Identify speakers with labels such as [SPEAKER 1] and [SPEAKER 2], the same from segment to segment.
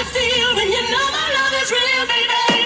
[SPEAKER 1] you feel when you know my love is real, baby?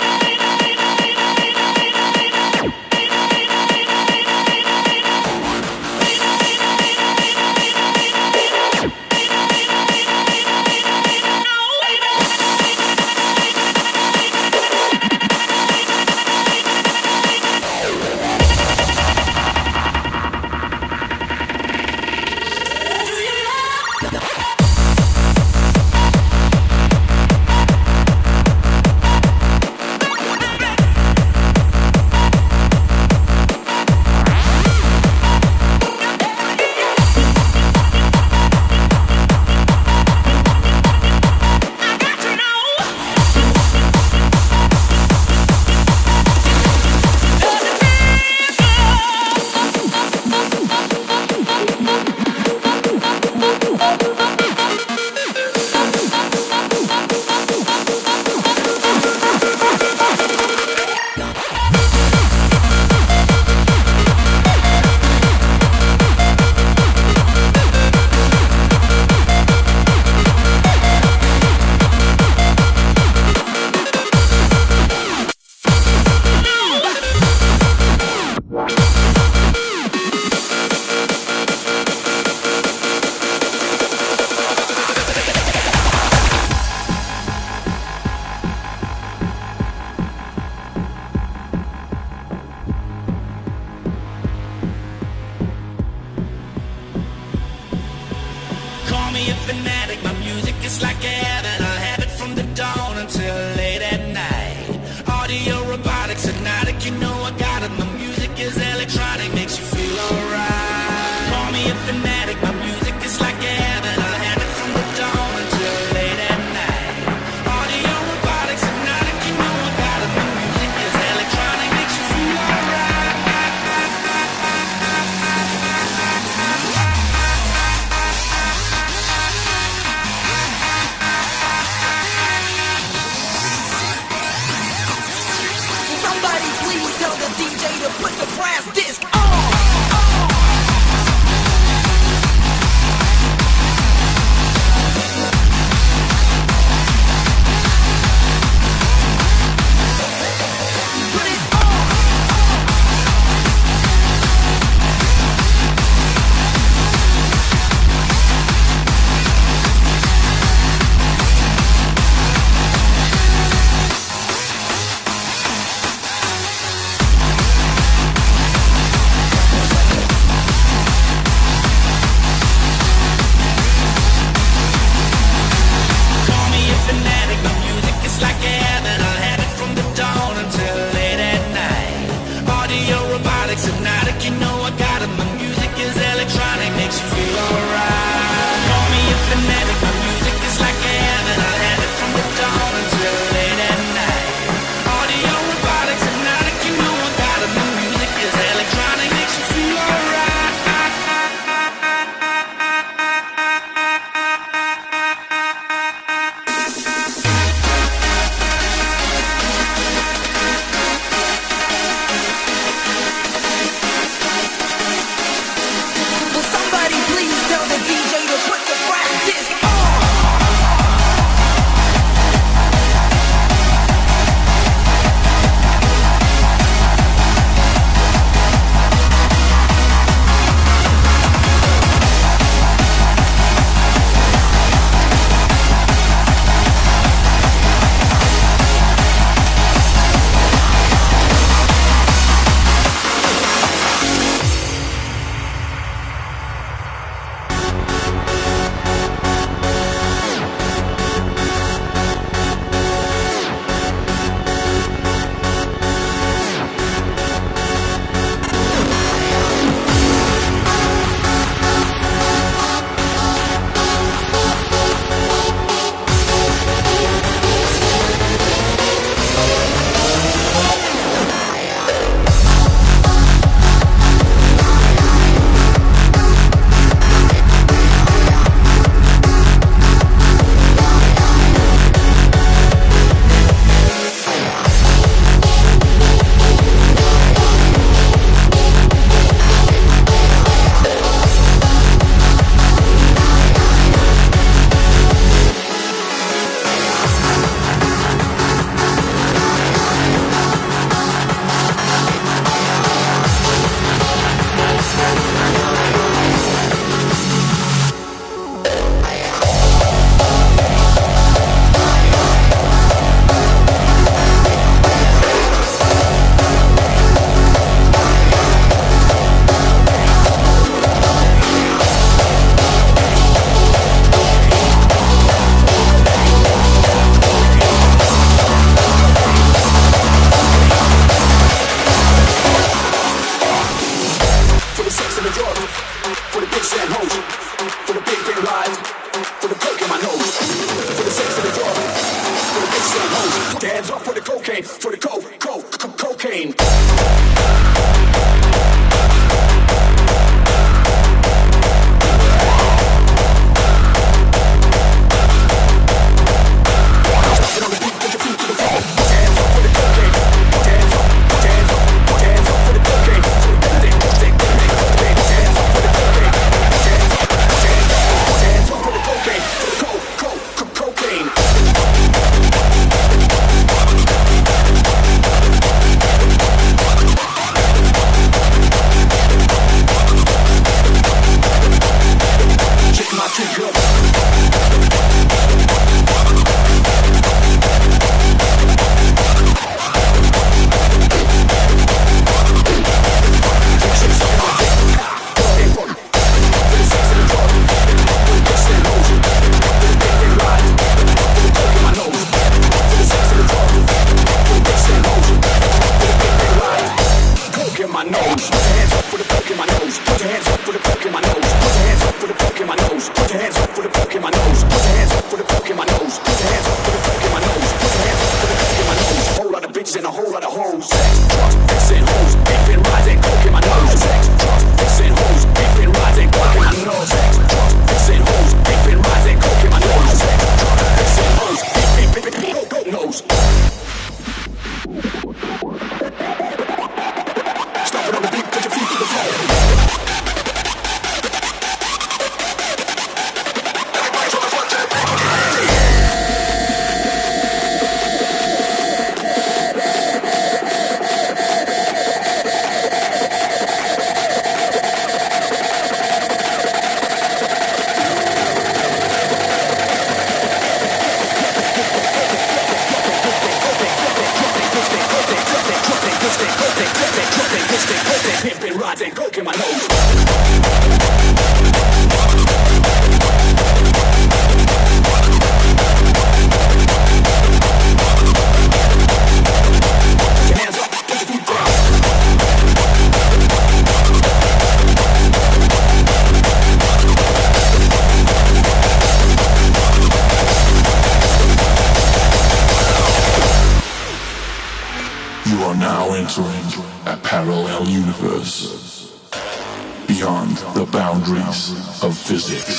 [SPEAKER 1] physics.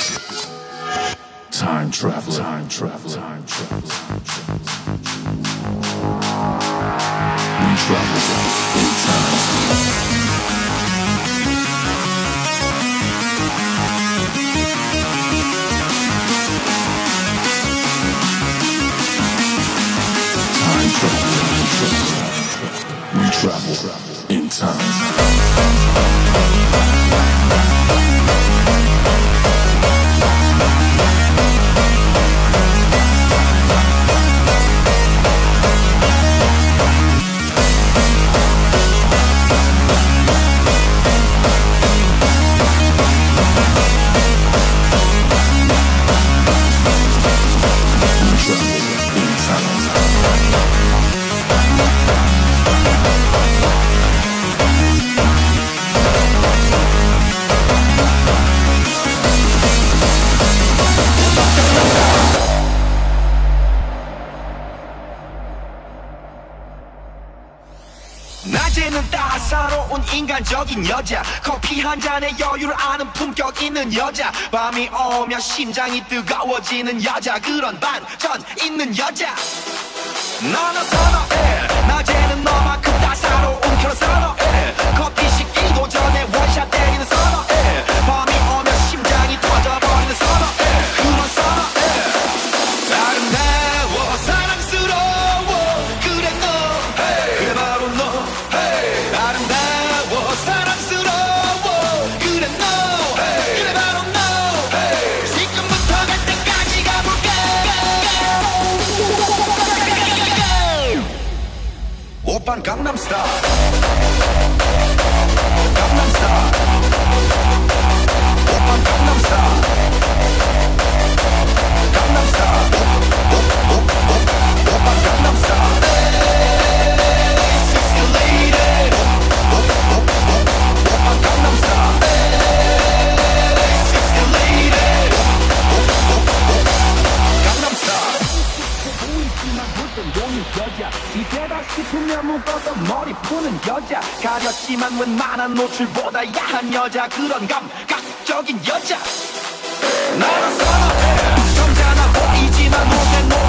[SPEAKER 2] 멋진 여자. 커피 한 잔에 여유를 아는 품격 있는 여자. 밤이 오면 심장이 뜨거워지는 여자. 그런 반전 있는 여자. 나는 선어해. 낮에는 너만큼 따사로운 그런 선어. Gangnam Style. 싶으면 묶어서 머리 푸는 여자. 가렸지만 웬만한 노출보다 야한 여자. 그런 감각적인 여자. 나는 선어해. 점잖아 보이지만 옷에 노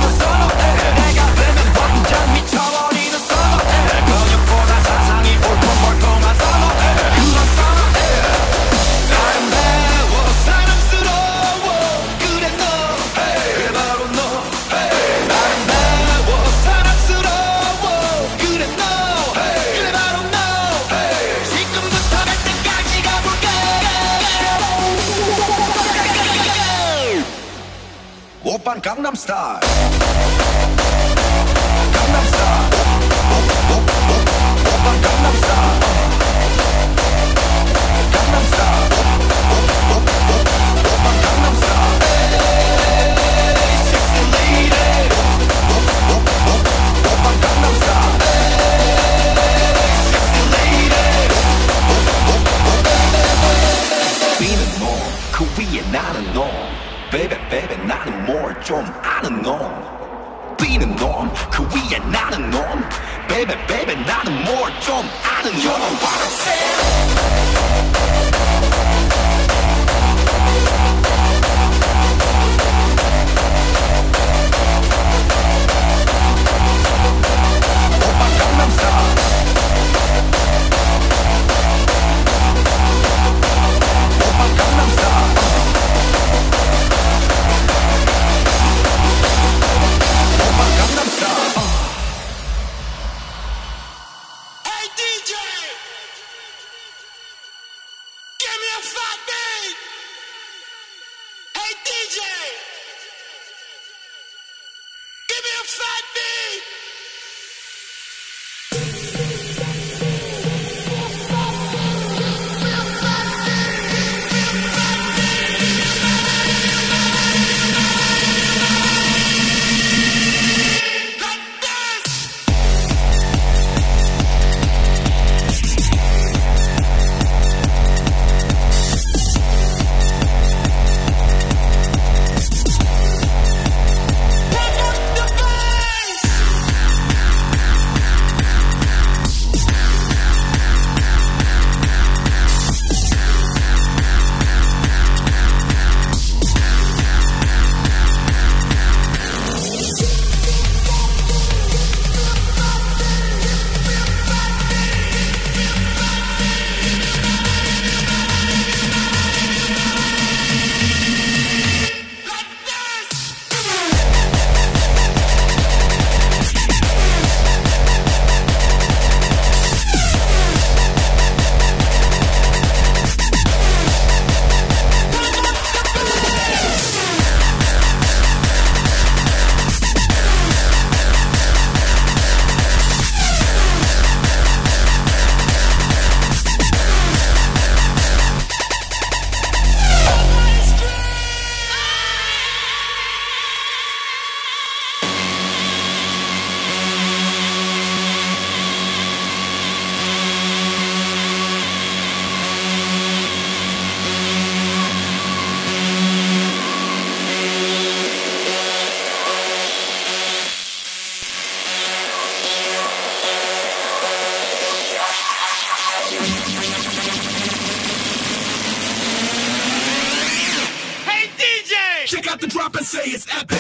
[SPEAKER 2] baby, baby,
[SPEAKER 3] not more.
[SPEAKER 4] Jump out of your body. It's epic.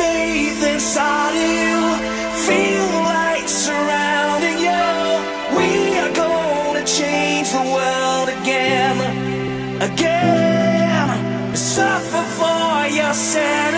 [SPEAKER 5] faith inside you. Feel light surrounding you.
[SPEAKER 6] We are gonna change the
[SPEAKER 7] world again.
[SPEAKER 8] Again. Suffer for your sanity.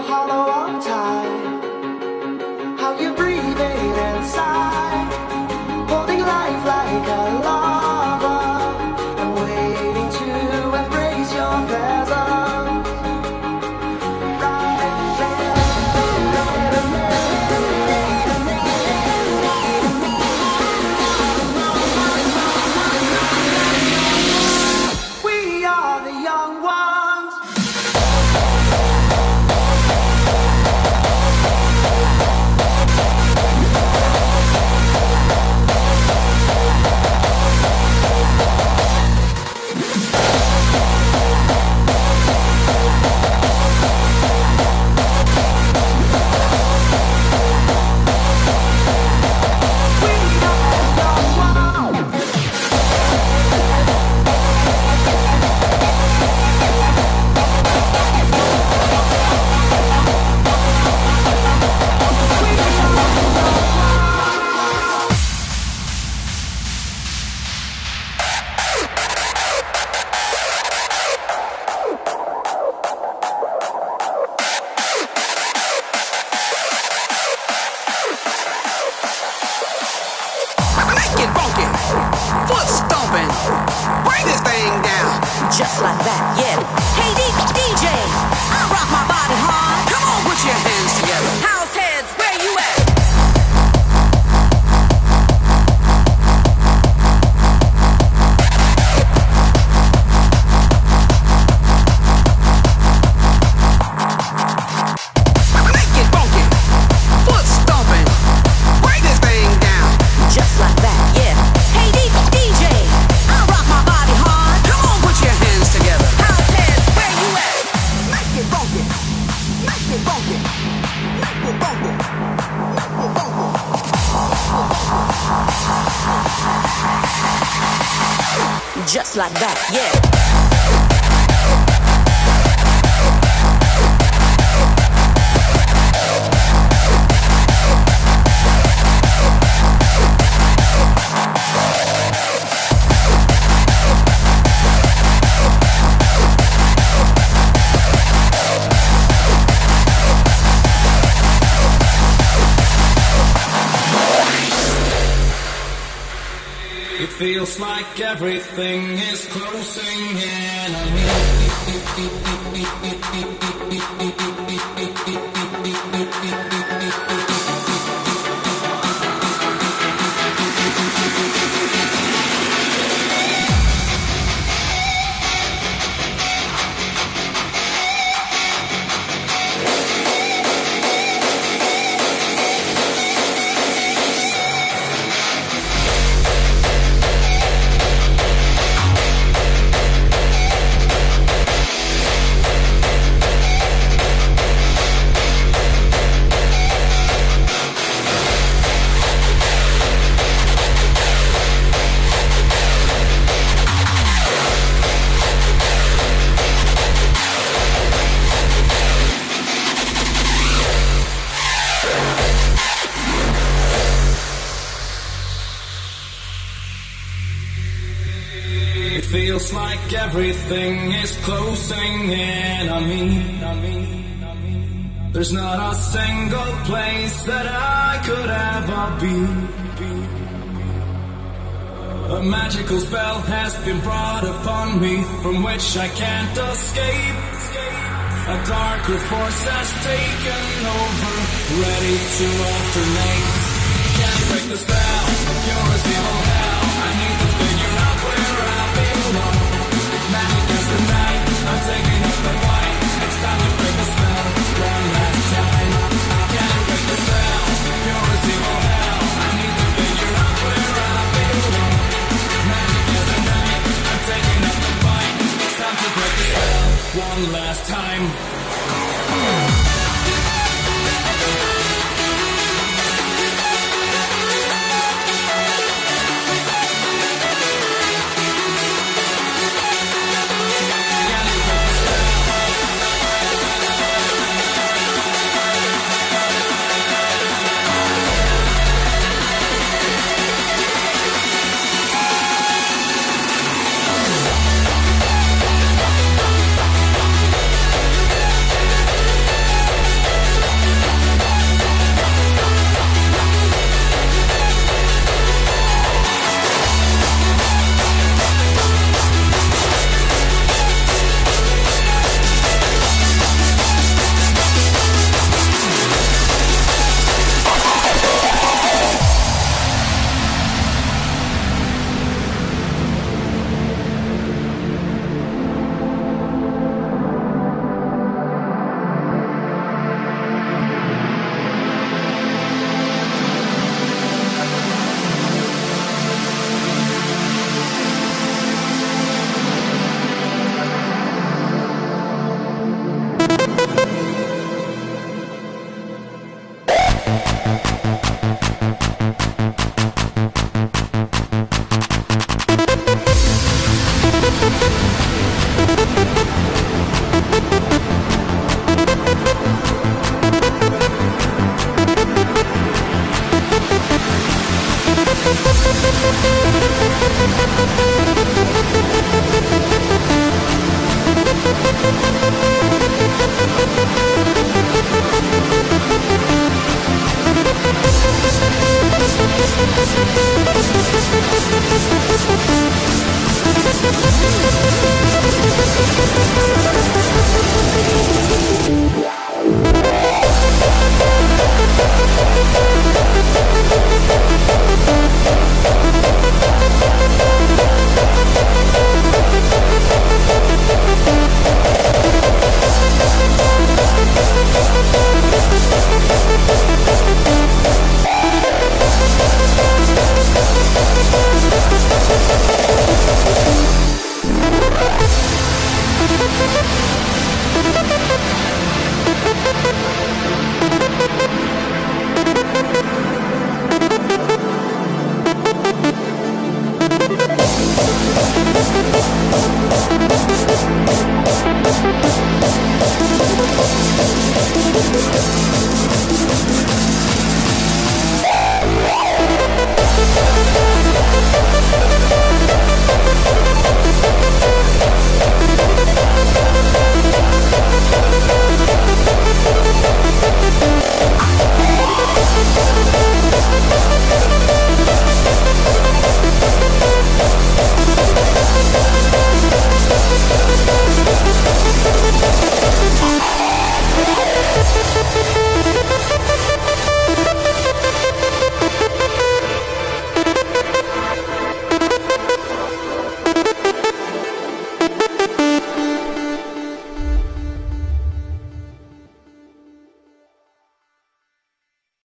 [SPEAKER 8] Hollow of
[SPEAKER 7] Just like that, yeah.
[SPEAKER 9] Feels like everything is closing in on me. It been brought upon me from which I can't escape. A darker force has taken over, ready to alternate. Can't break the spell, you're as evil last time.